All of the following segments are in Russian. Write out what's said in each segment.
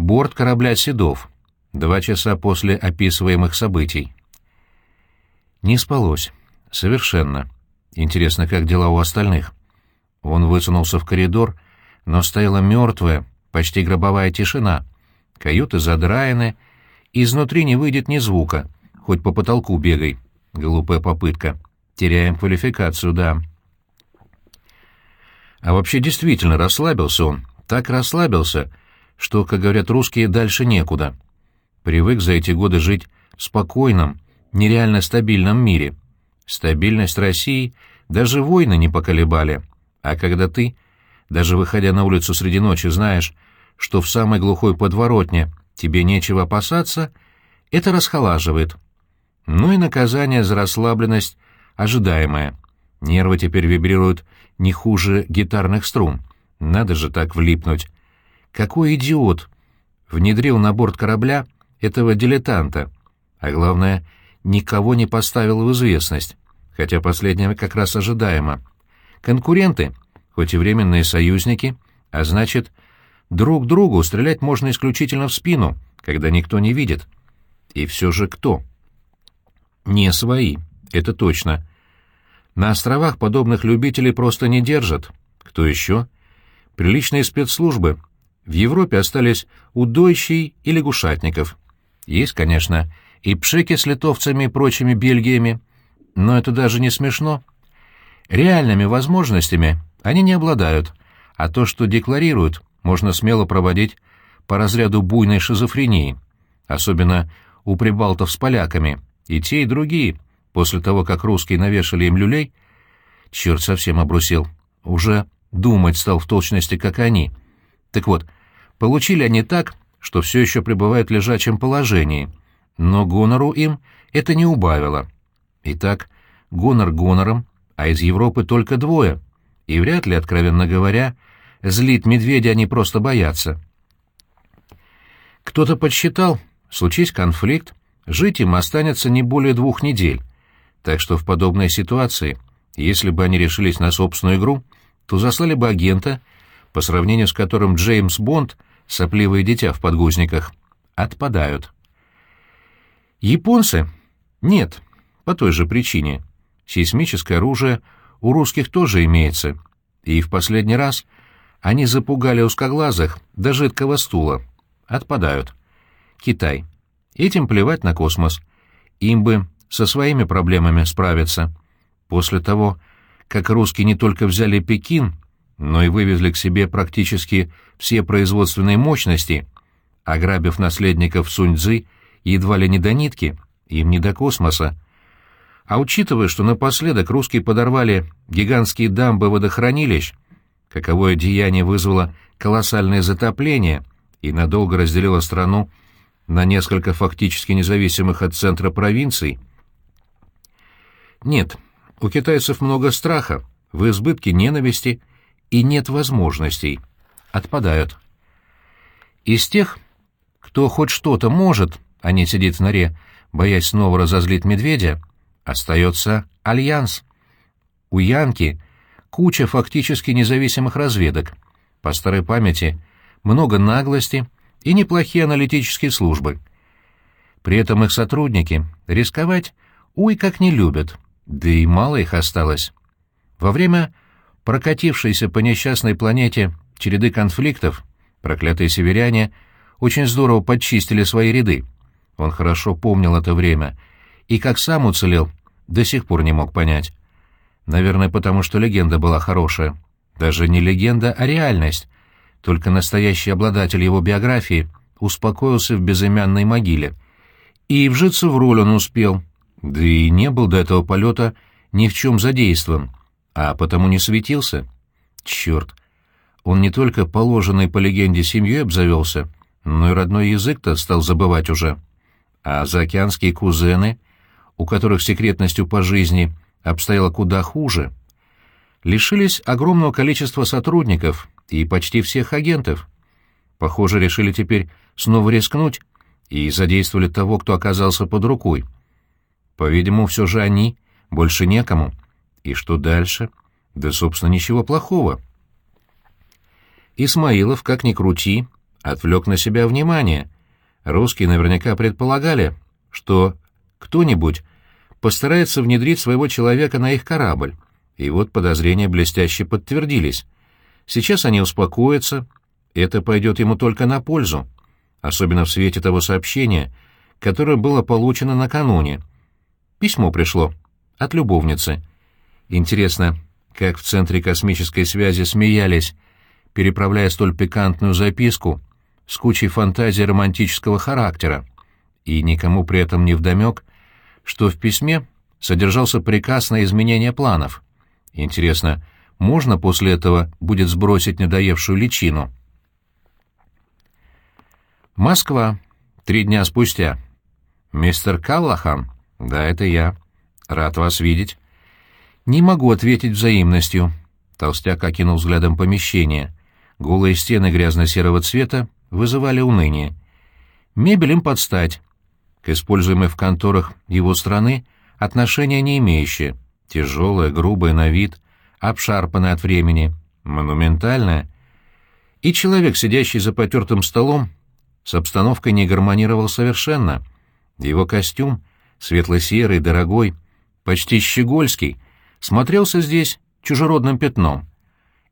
Борт корабля «Седов». Два часа после описываемых событий. Не спалось. Совершенно. Интересно, как дела у остальных? Он высунулся в коридор, но стояла мертвая, почти гробовая тишина. Каюты задраены, изнутри не выйдет ни звука, хоть по потолку бегай. Глупая попытка. Теряем квалификацию, да. А вообще действительно расслабился он. Так расслабился, что, как говорят русские, дальше некуда. Привык за эти годы жить в спокойном, нереально стабильном мире. Стабильность России даже войны не поколебали. А когда ты, даже выходя на улицу среди ночи, знаешь, что в самой глухой подворотне тебе нечего опасаться, это расхолаживает. Ну и наказание за расслабленность ожидаемое. Нервы теперь вибрируют не хуже гитарных струн. Надо же так влипнуть. Какой идиот! Внедрил на борт корабля этого дилетанта. А главное, никого не поставил в известность, хотя последнее как раз ожидаемо. Конкуренты, хоть и временные союзники, а значит, друг другу стрелять можно исключительно в спину, когда никто не видит. И все же кто? Не свои, это точно. На островах подобных любителей просто не держат. Кто еще? Приличные спецслужбы. В Европе остались удойщий и лягушатников. Есть, конечно, и пшики с литовцами и прочими бельгиями, но это даже не смешно. Реальными возможностями они не обладают, а то, что декларируют, можно смело проводить по разряду буйной шизофрении, особенно у прибалтов с поляками, и те, и другие — После того, как русские навешали им люлей, черт совсем обрусил. Уже думать стал в точности, как они. Так вот, получили они так, что все еще пребывают в лежачем положении, но гонору им это не убавило. Итак, гонор гонором, а из Европы только двое, и вряд ли, откровенно говоря, злит медведя они просто боятся. Кто-то подсчитал, случись конфликт, жить им останется не более двух недель, так что в подобной ситуации, если бы они решились на собственную игру, то заслали бы агента, по сравнению с которым Джеймс Бонд, сопливые дитя в подгузниках, отпадают. Японцы? Нет, по той же причине. Сейсмическое оружие у русских тоже имеется, и в последний раз они запугали узкоглазых до жидкого стула. Отпадают. Китай. Этим плевать на космос. Им бы со своими проблемами справиться. После того, как русские не только взяли Пекин, но и вывезли к себе практически все производственные мощности, ограбив наследников Сунь-Дзы едва ли не до нитки, им не до космоса. А учитывая, что напоследок русские подорвали гигантские дамбы водохранилищ, каковое деяние вызвало колоссальное затопление и надолго разделило страну на несколько фактически независимых от центра провинций, нет, у китайцев много страха, в избытке ненависти и нет возможностей. Отпадают. Из тех, кто хоть что-то может, а не сидит в норе, боясь снова разозлить медведя, остается альянс. У Янки куча фактически независимых разведок. По старой памяти много наглости и неплохие аналитические службы. При этом их сотрудники рисковать, уй, как не любят — да и мало их осталось. Во время прокатившейся по несчастной планете череды конфликтов проклятые северяне очень здорово подчистили свои ряды. Он хорошо помнил это время, и как сам уцелел, до сих пор не мог понять. Наверное, потому что легенда была хорошая. Даже не легенда, а реальность. Только настоящий обладатель его биографии успокоился в безымянной могиле. И вжиться в роль он успел — да и не был до этого полета ни в чем задействован, а потому не светился. Черт! Он не только положенный по легенде семьей обзавелся, но и родной язык-то стал забывать уже. А заокеанские кузены, у которых секретностью по жизни обстояло куда хуже, лишились огромного количества сотрудников и почти всех агентов. Похоже, решили теперь снова рискнуть и задействовали того, кто оказался под рукой — по-видимому, все же они, больше некому. И что дальше? Да, собственно, ничего плохого. Исмаилов, как ни крути, отвлек на себя внимание. Русские наверняка предполагали, что кто-нибудь постарается внедрить своего человека на их корабль, и вот подозрения блестяще подтвердились. Сейчас они успокоятся, это пойдет ему только на пользу, особенно в свете того сообщения, которое было получено накануне. Письмо пришло от любовницы. Интересно, как в Центре космической связи смеялись, переправляя столь пикантную записку с кучей фантазий романтического характера, и никому при этом не вдомек, что в письме содержался приказ на изменение планов. Интересно, можно после этого будет сбросить надоевшую личину? Москва. Три дня спустя. «Мистер Каллахан?» «Да, это я. Рад вас видеть». «Не могу ответить взаимностью». Толстяк окинул взглядом помещение. Голые стены грязно-серого цвета вызывали уныние. Мебель им подстать. К используемой в конторах его страны отношения не имеющие. Тяжелая, грубая на вид, обшарпанная от времени, монументальная. И человек, сидящий за потертым столом, с обстановкой не гармонировал совершенно. Его костюм, светло-серый, дорогой, почти щегольский, смотрелся здесь чужеродным пятном.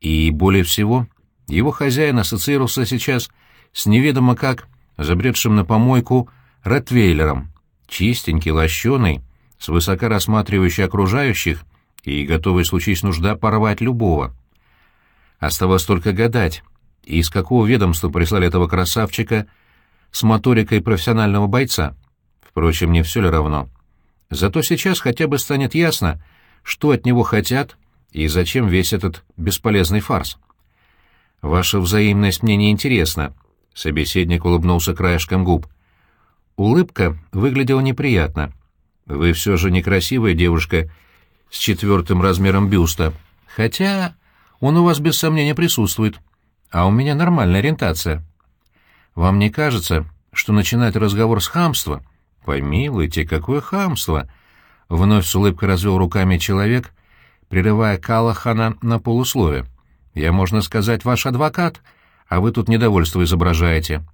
И более всего его хозяин ассоциировался сейчас с неведомо как забредшим на помойку ротвейлером, чистенький, лощеный, свысока рассматривающий окружающих и готовый случись нужда порвать любого. Оставалось только гадать, из какого ведомства прислали этого красавчика с моторикой профессионального бойца. Впрочем, не все ли равно. Зато сейчас хотя бы станет ясно, что от него хотят и зачем весь этот бесполезный фарс. «Ваша взаимность мне не интересна», — собеседник улыбнулся краешком губ. Улыбка выглядела неприятно. «Вы все же некрасивая девушка с четвертым размером бюста, хотя он у вас без сомнения присутствует, а у меня нормальная ориентация. Вам не кажется, что начинать разговор с хамства? Помилуйте, какое хамство!» Вновь с улыбкой развел руками человек, прерывая Калахана на полуслове. Я, можно сказать, ваш адвокат, а вы тут недовольство изображаете.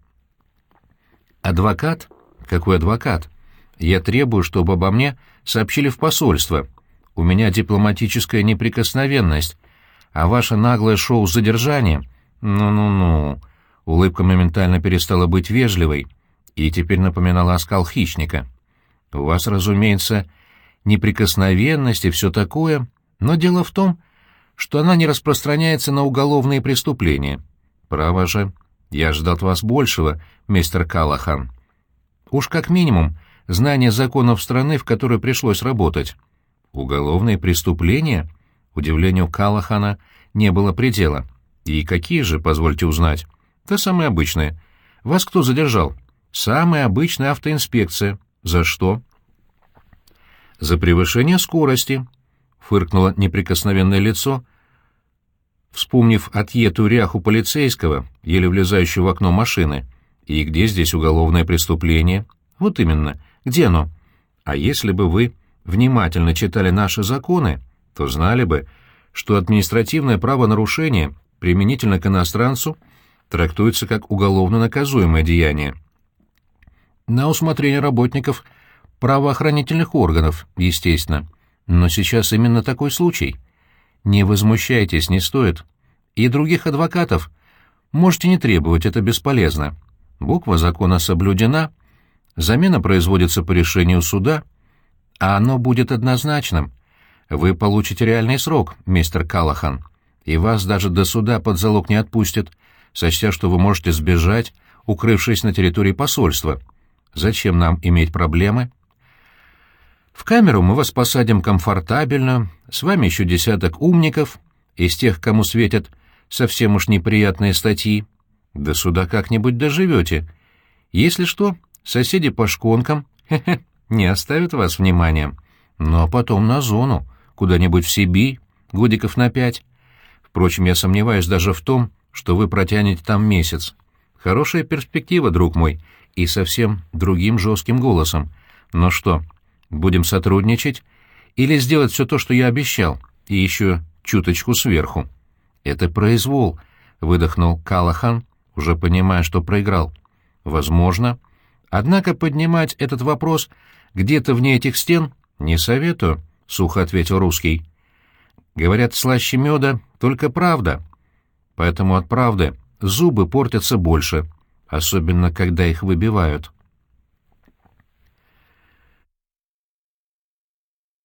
Адвокат? Какой адвокат? Я требую, чтобы обо мне сообщили в посольство. У меня дипломатическая неприкосновенность, а ваше наглое шоу с задержанием... Ну-ну-ну... Улыбка моментально перестала быть вежливой и теперь напоминала оскал хищника. У вас, разумеется, неприкосновенность и все такое, но дело в том, что она не распространяется на уголовные преступления. Право же, я ждал от вас большего, мистер Калахан. Уж как минимум, знание законов страны, в которой пришлось работать. Уголовные преступления? Удивлению Калахана не было предела. И какие же, позвольте узнать? Да самые обычные. Вас кто задержал? Самая обычная автоинспекция. За что? За превышение скорости, фыркнуло неприкосновенное лицо, вспомнив отъетую ряху полицейского, еле влезающего в окно машины. И где здесь уголовное преступление? Вот именно, где оно? А если бы вы внимательно читали наши законы, то знали бы, что административное правонарушение применительно к иностранцу трактуется как уголовно наказуемое деяние. На усмотрение работников правоохранительных органов, естественно. Но сейчас именно такой случай. Не возмущайтесь, не стоит. И других адвокатов можете не требовать, это бесполезно. Буква закона соблюдена, замена производится по решению суда, а оно будет однозначным. Вы получите реальный срок, мистер Калахан, и вас даже до суда под залог не отпустят, сочтя, что вы можете сбежать, укрывшись на территории посольства. Зачем нам иметь проблемы? В камеру мы вас посадим комфортабельно, с вами еще десяток умников, из тех, кому светят совсем уж неприятные статьи. До суда как-нибудь доживете. Если что, соседи по шконкам хе -хе, не оставят вас вниманием. Ну а потом на зону, куда-нибудь в Сибирь, годиков на пять. Впрочем, я сомневаюсь даже в том, что вы протянете там месяц. Хорошая перспектива, друг мой, и совсем другим жестким голосом. Но что, Будем сотрудничать или сделать все то, что я обещал, и еще чуточку сверху. Это произвол, выдохнул Калахан, уже понимая, что проиграл. «Возможно. Однако поднимать этот вопрос где-то вне этих стен не советую», — сухо ответил русский. «Говорят, слаще меда только правда. Поэтому от правды зубы портятся больше, особенно когда их выбивают».